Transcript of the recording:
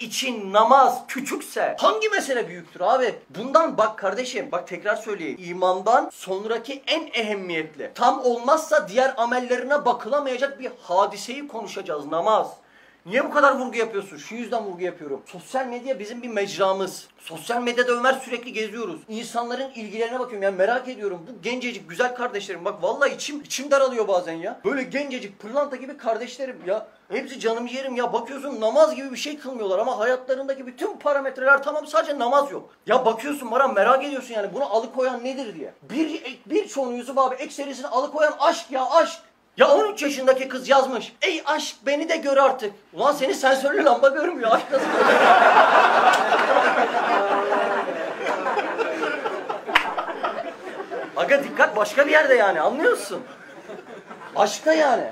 için namaz küçükse hangi mesele büyüktür abi? Bundan bak kardeşim bak tekrar söyleyeyim. İmandan sonraki en ehemmiyetli. Tam olmazsa diğer amellerine bakılamayacak bir hadiseyi konuşacağız namaz. Niye bu kadar vurgu yapıyorsun? Şu yüzden vurgu yapıyorum. Sosyal medya bizim bir mecramız. Sosyal medyada Ömer sürekli geziyoruz. İnsanların ilgilerine bakıyorum. Yani merak ediyorum. Bu gencecik güzel kardeşlerim. Bak vallahi içim içim daralıyor bazen ya. Böyle gencecik pırlanta gibi kardeşlerim ya. Hepsi canım yerim ya. Bakıyorsun namaz gibi bir şey kılmıyorlar ama hayatlarındaki bütün parametreler tamam sadece namaz yok. Ya bakıyorsun bana merak ediyorsun yani bunu alıkoyan nedir diye. Bir birçoğunu Yusuf abi ekserisini alıkoyan aşk ya aşk. Ya 13 yaşındaki kız yazmış. Ey aşk beni de gör artık. Ulan seni sensörlü lamba görmüyor. Aşk nasıl görüyor? Aga dikkat başka bir yerde yani anlıyorsun? Aşkta yani.